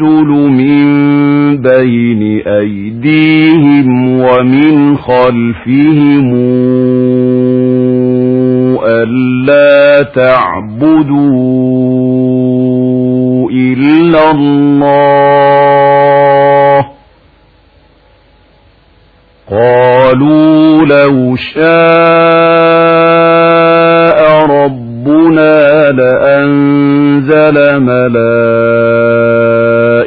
الرسل من بين أيديهم ومن خلفهم ألا تعبدوا إلا الله. قالوا لو شاء ربنا لأنزل ملائكة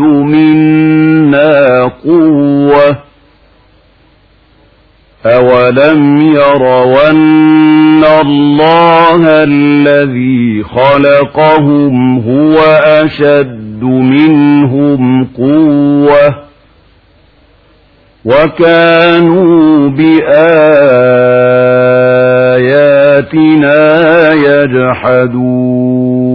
منا قوة أولم يروا أن الله الذي خلقهم هو أشد منهم قوة وكانوا بآياتنا يجحدون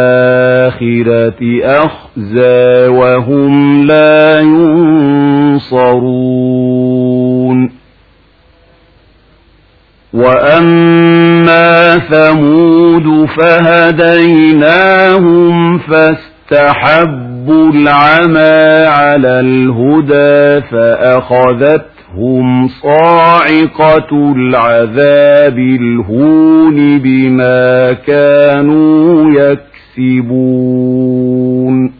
أخزى وهم لا ينصرون. وأما ثمود فهديناهم فاستحبوا العمى على الهدى فأخذت هم صاعقة العذاب الهون بما كانوا يكسبون.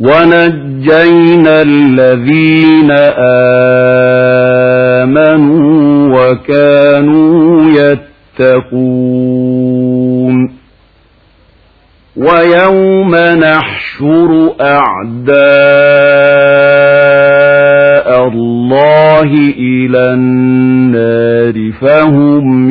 ونجينا الذين آمنوا وكانوا يتقون. ويوم نحشر أعداء الله إلى النار فهم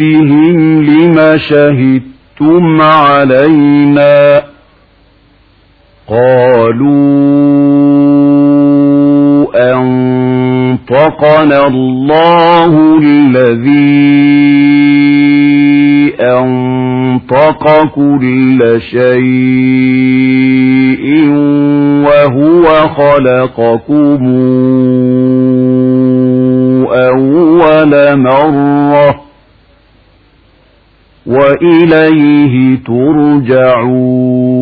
لجلودهم لم شهدتم علينا. قالوا أنطقنا الله الذي أنطق كل شيء وهو خلقكم أول مرة. وإليه ترجعون.